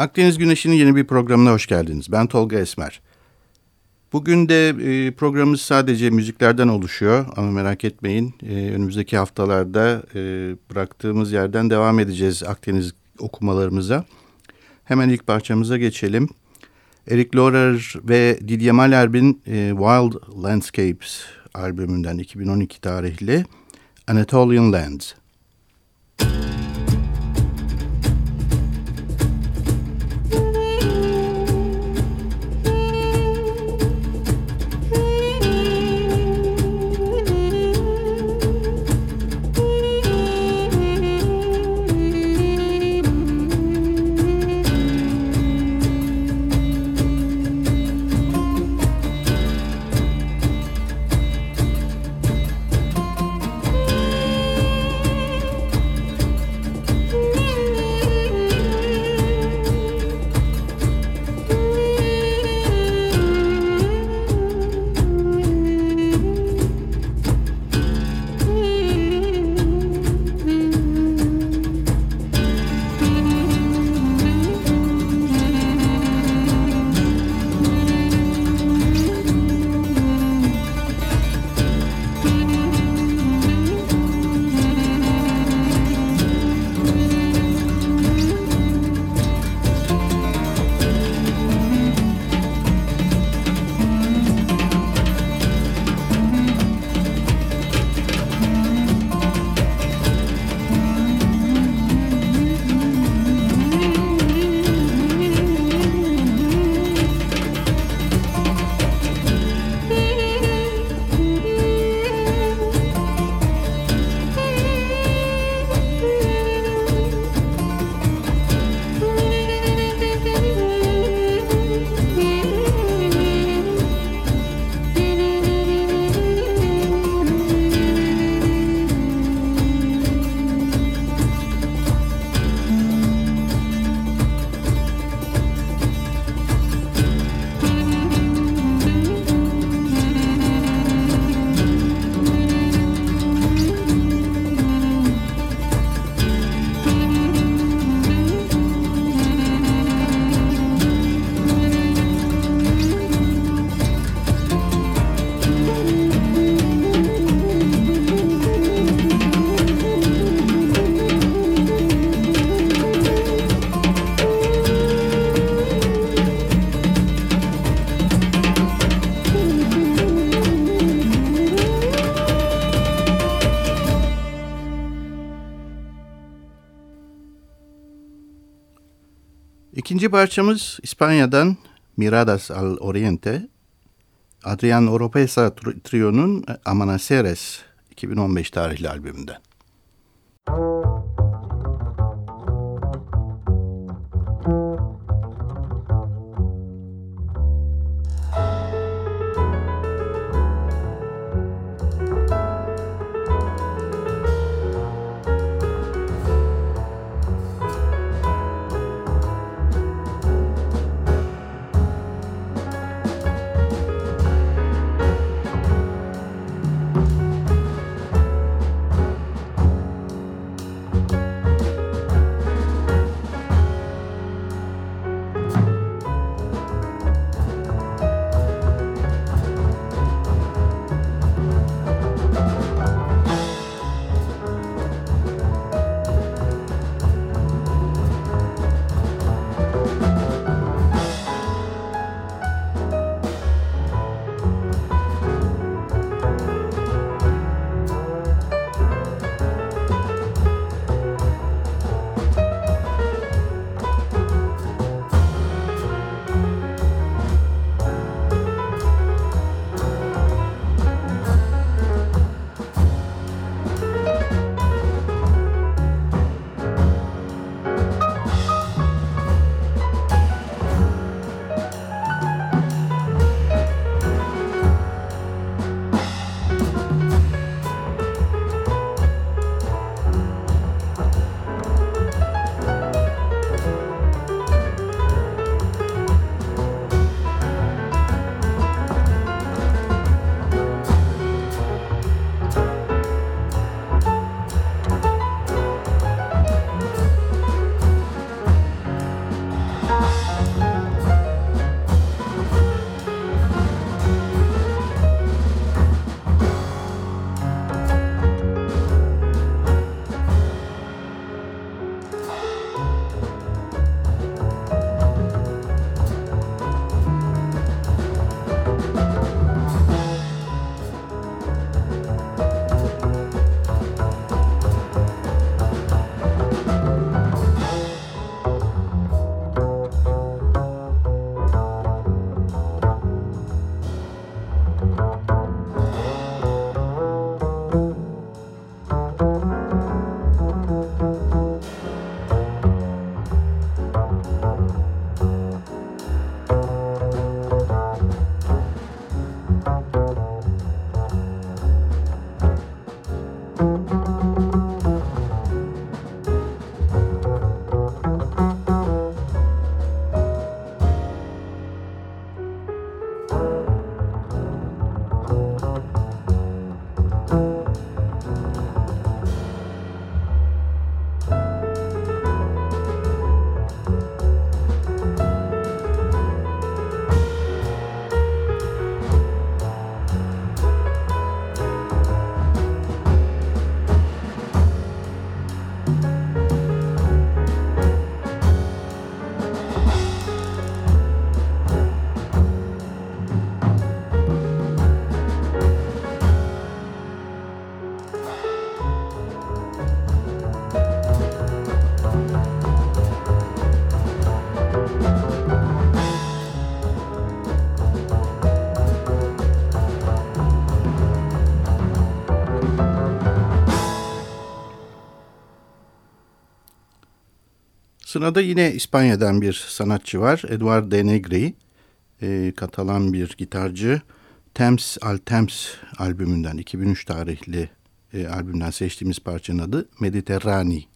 Akdeniz Güneşi'nin yeni bir programına hoş geldiniz. Ben Tolga Esmer. Bugün de e, programımız sadece müziklerden oluşuyor ama merak etmeyin. E, önümüzdeki haftalarda e, bıraktığımız yerden devam edeceğiz Akdeniz okumalarımıza. Hemen ilk parçamıza geçelim. Eric Laurer ve Didier Malherbe'in Wild Landscapes albümünden 2012 tarihli Anatolian Lands. İkinci parçamız İspanya'dan Miradas al Oriente, Adrian Oropesa Trio'nun Amanaceres 2015 tarihli albümünden. Sırada yine İspanya'dan bir sanatçı var. Eduard de e, Katalan bir gitarcı. Thames Al Thames albümünden 2003 tarihli e, albümden seçtiğimiz parçanın adı Mediterrani.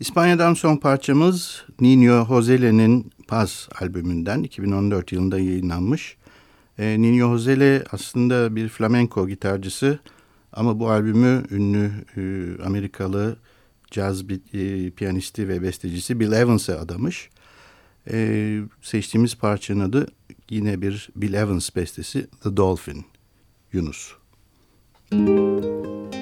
İspanya'dan son parçamız Nino Josele'nin Paz albümünden 2014 yılında yayınlanmış. E, Nino Josele aslında bir flamenco gitarcısı ama bu albümü ünlü e, Amerikalı caz e, piyanisti ve bestecisi Bill Evans'a adamış. E, seçtiğimiz parçanın adı yine bir Bill Evans bestesi The Dolphin, Yunus. Müzik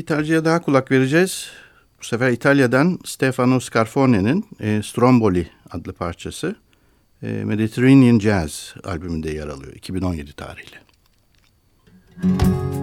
gitarcıya daha kulak vereceğiz. Bu sefer İtalya'dan Stefano Scarfone'nin e, Stromboli adlı parçası e, Mediterranean Jazz albümünde yer alıyor 2017 tarihli. Müzik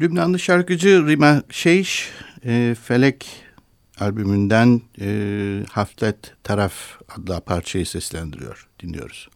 Lübnanlı şarkıcı Rima Şeyş, e, Felek albümünden e, Haftet Taraf adlı parçayı seslendiriyor. Dinliyoruz.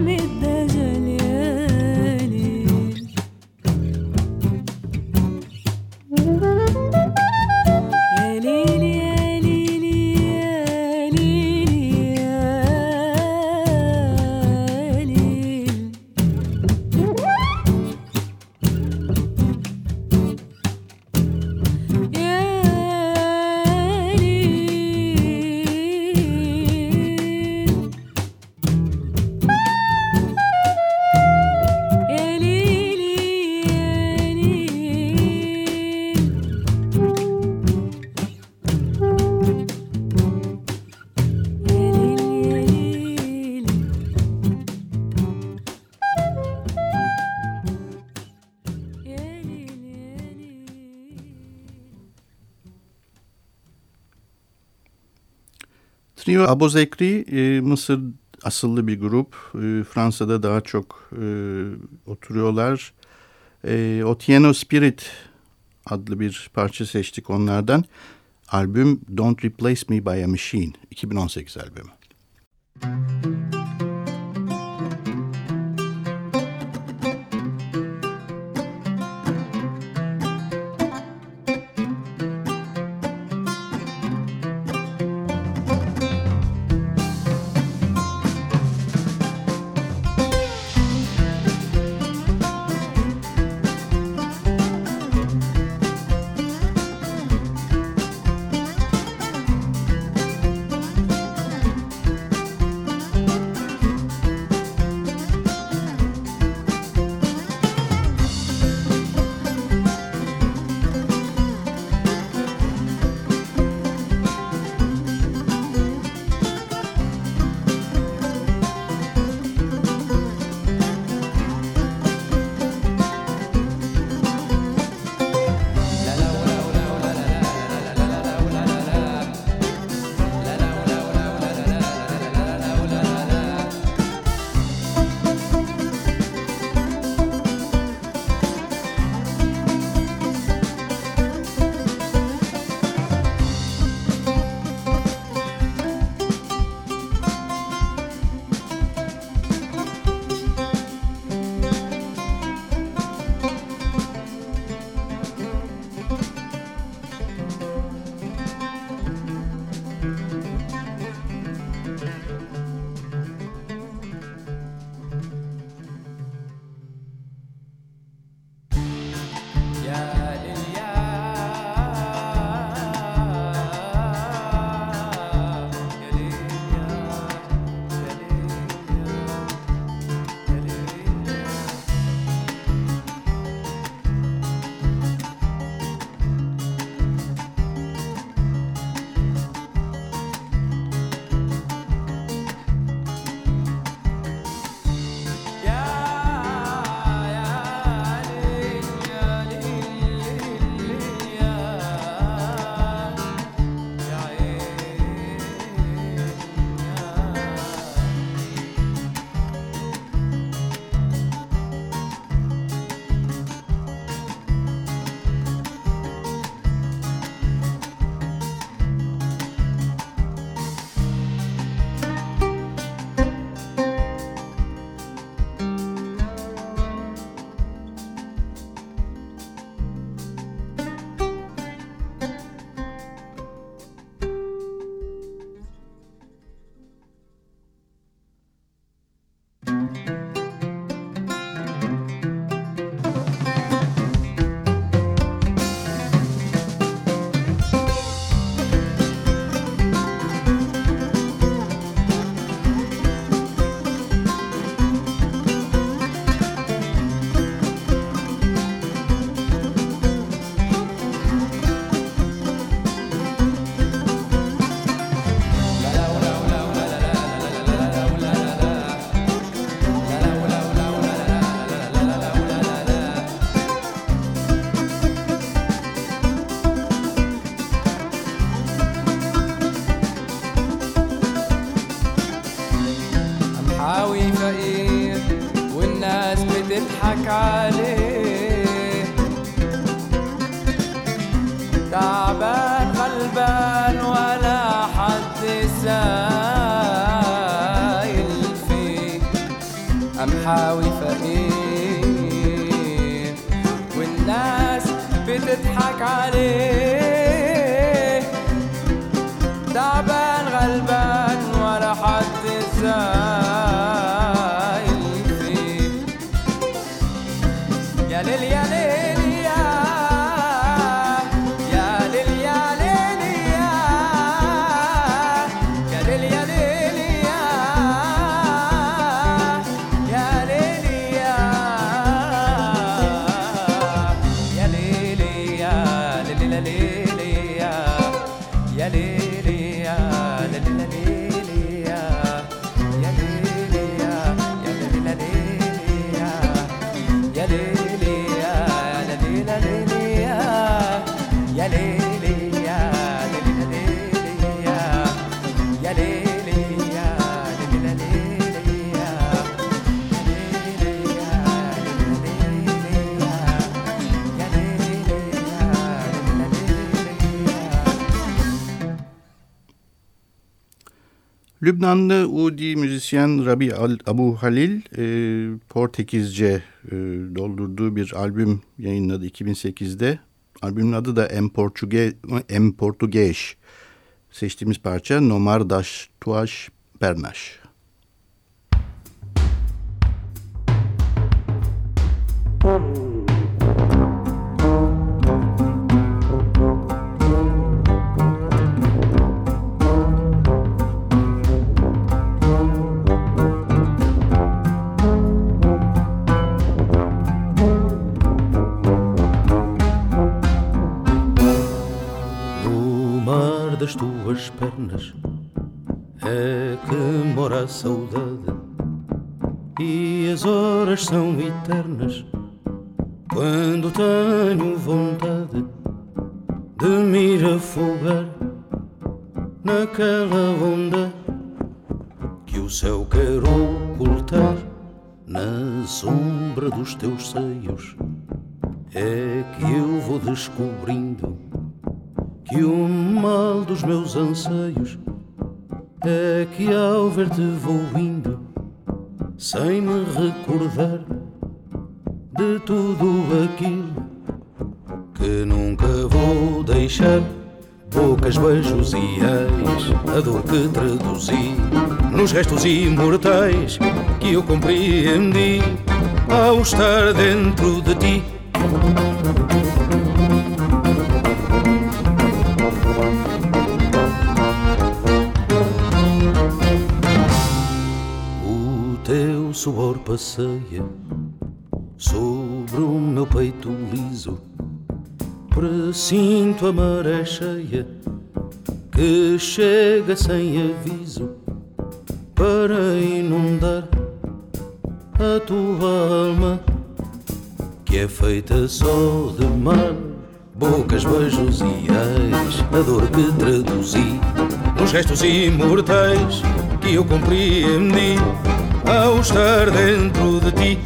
me Trio Abozekri e, Mısır asıllı bir grup. E, Fransa'da daha çok e, oturuyorlar. E, Otieno Spirit adlı bir parça seçtik onlardan. Albüm Don't Replace Me by a Machine 2018 albümü. Müzik Aleluya. Lübnanlı Udi müzisyen Rabi Al Abu Halil e, Portekizce e, doldurduğu bir albüm yayınladı 2008'de. Albümün adı da Em, Portuge, em Português. Seçtiğimiz parça Nomar das Tuas Pernas. No das tuas pernas é que mora a saudade. E as horas são eternas quando tenho vontade de me afogar naquela onda que o céu quer ocultar na sombra dos teus seios. É que eu vou descobrindo que o mal dos meus anseios é que ao ver-te vou indo sem me recordar de tudo aquilo que nunca vou deixar. Bocas, beijos e eis a dor que traduzi nos restos imortais que eu compreendi ao estar dentro de ti. Suor passeia sobre o meu peito liso. Presinto a maré cheia que chega sem aviso para inundar a tua alma que é feita só de mar. Bocas, beijos e eis a dor que traduzi nos restos imortais que eu compreendi ao estar dentro de ti.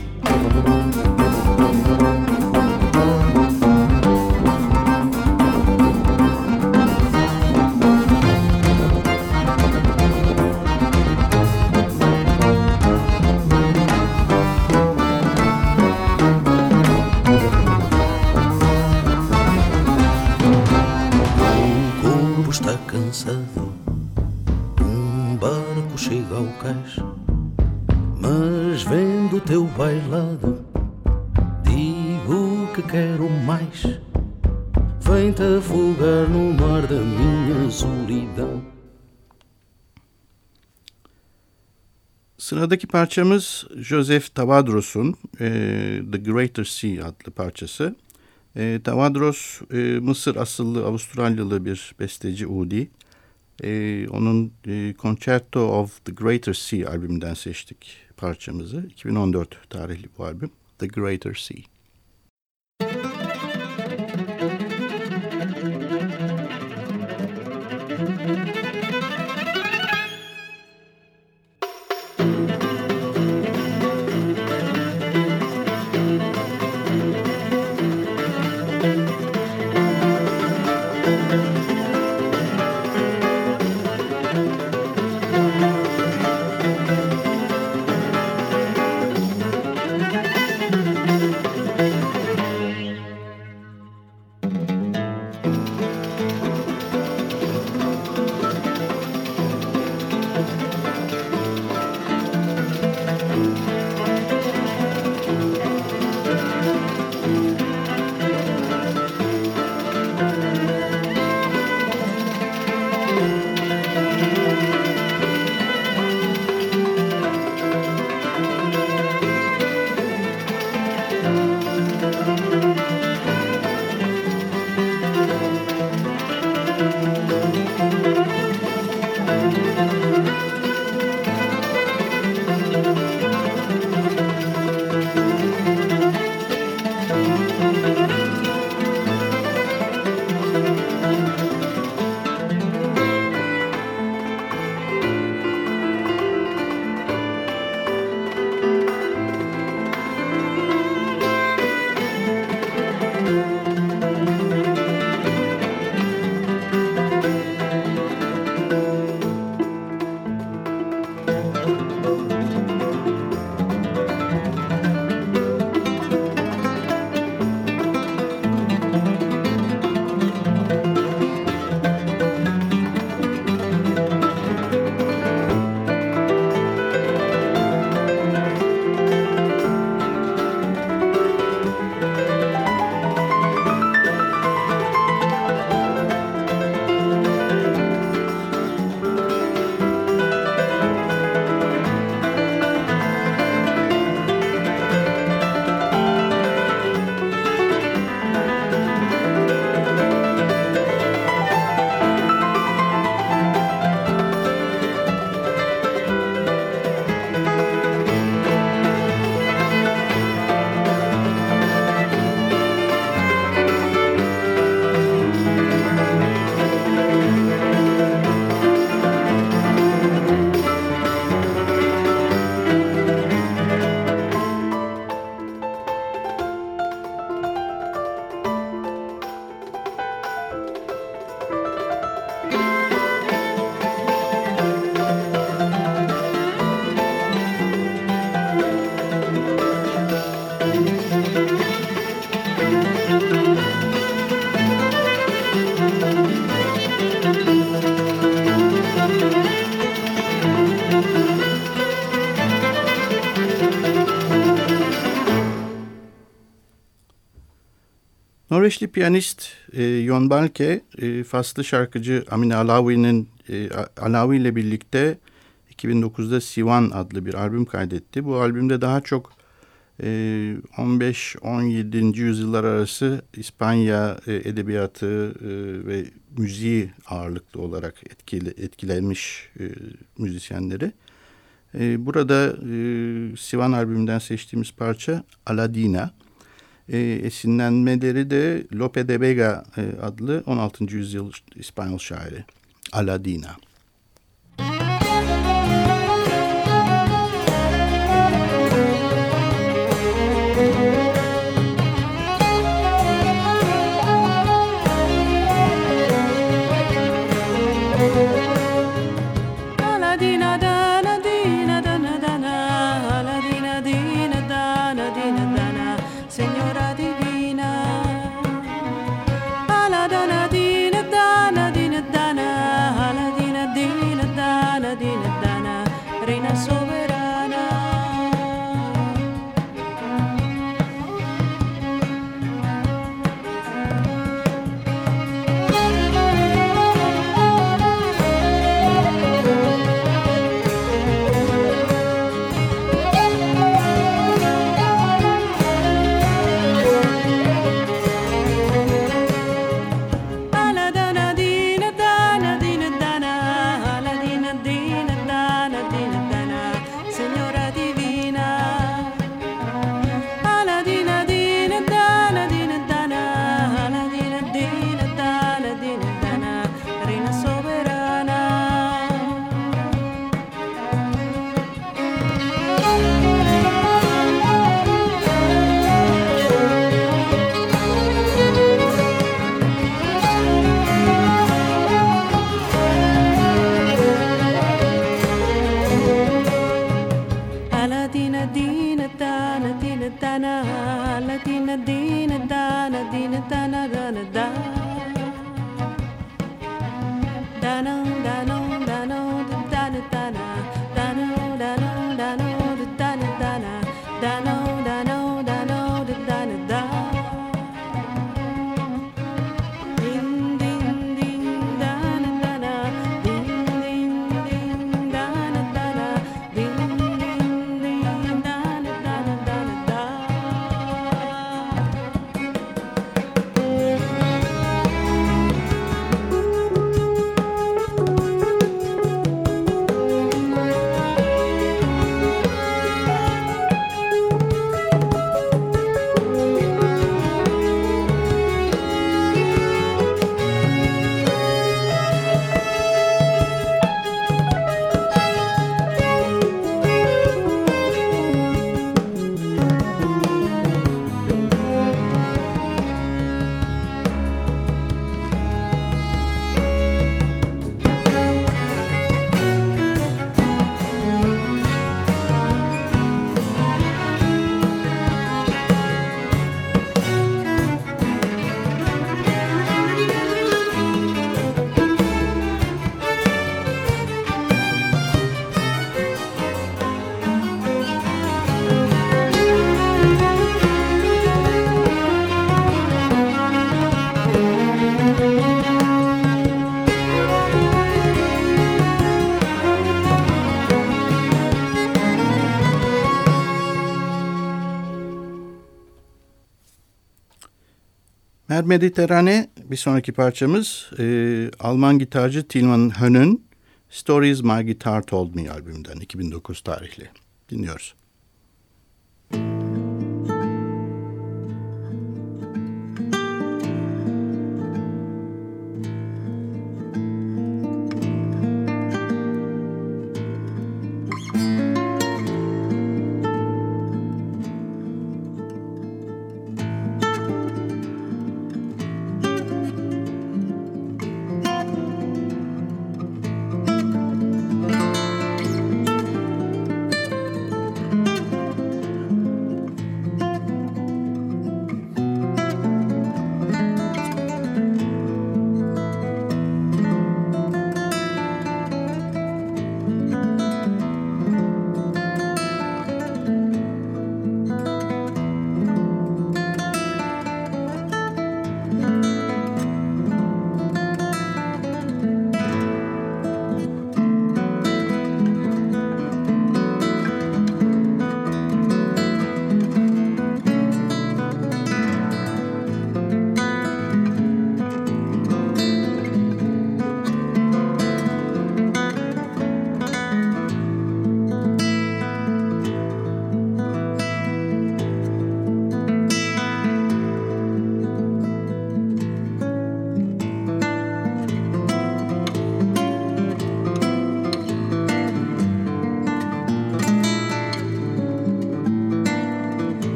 Cansado, um barco chega ao cais, teu bailado, digo que quero mais. Vem-te afogar no mar da minha solidão. Sıradaki parçamız Joseph Tavadros'un e, The Greater Sea adlı parçası. E, Tavadros e, Mısır asıllı Avustralyalı bir besteci Udi. E, onun e, Concerto of the Greater Sea albümünden seçtik parçamızı. 2014 tarihli bu albüm The Greater Sea. Norveçli piyanist e, Jon Balke, e, Faslı şarkıcı Amine Alawi'nin e, Alawi ile birlikte 2009'da Sivan adlı bir albüm kaydetti. Bu albümde daha çok e, 15-17. yüzyıllar arası İspanya e, edebiyatı e, ve müziği ağırlıklı olarak etkili, etkilenmiş e, müzisyenleri. E, burada e, Sivan albümünden seçtiğimiz parça Aladina. E, esinlenmeleri de Lope de Vega e, adlı 16. yüzyıl İspanyol şairi Aladina. Mer Mediterrane bir sonraki parçamız e, Alman gitarcı Tilman Hön'ün Stories My Guitar Told Me albümünden 2009 tarihli. Dinliyoruz.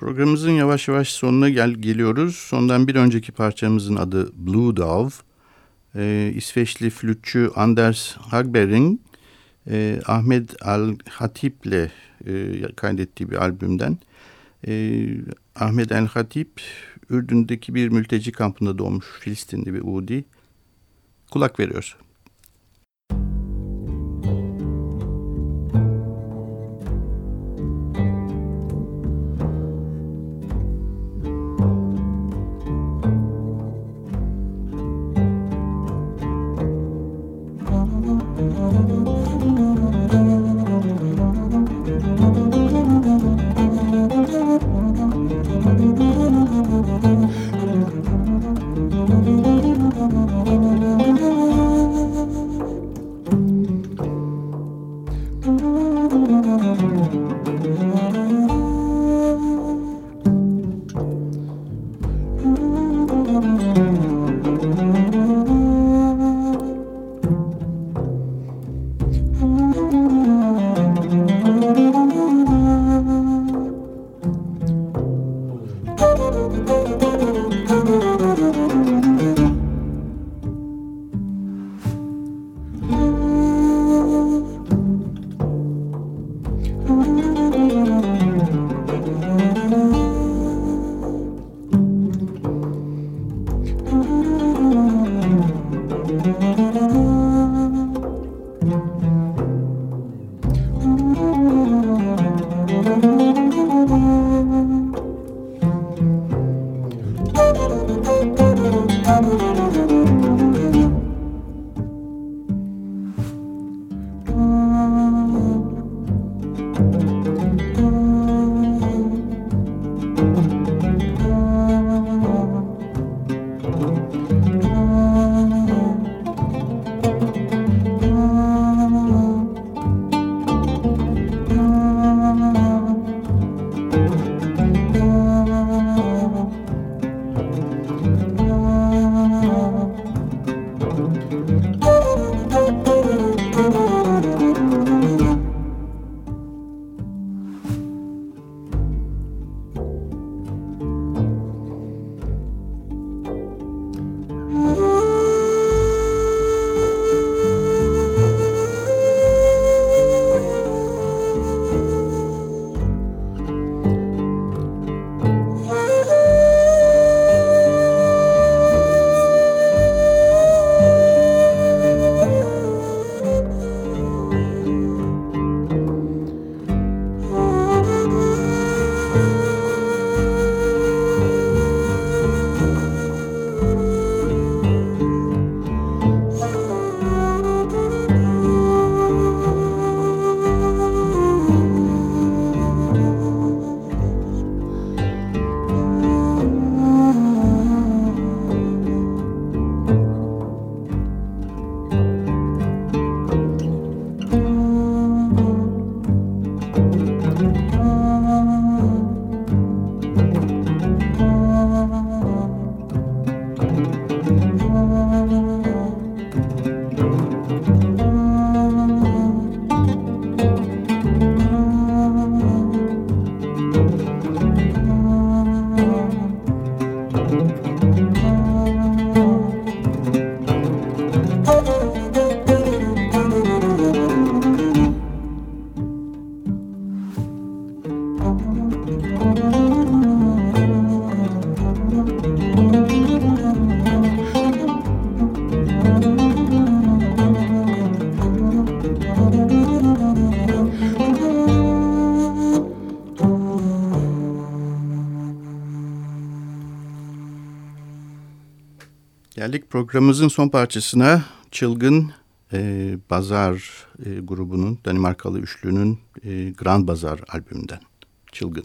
Programımızın yavaş yavaş sonuna gel geliyoruz. Sondan bir önceki parçamızın adı Blue Dove. Ee, İsveçli flütçü Anders Hagberg'in e, Ahmet Al-Hatip'le e, kaydettiği bir albümden. E, Ahmet El-Hatip, Ürdün'deki bir mülteci kampında doğmuş Filistinli bir Udi. Kulak veriyoruz. Programımızın son parçasına. Çılgın e, Bazar e, grubunun, Danimarkalı üçlünün e, Grand Bazar albümünden. Çılgın.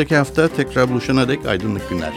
Önümüzdeki hafta tekrar buluşana dek aydınlık günler.